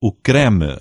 o creme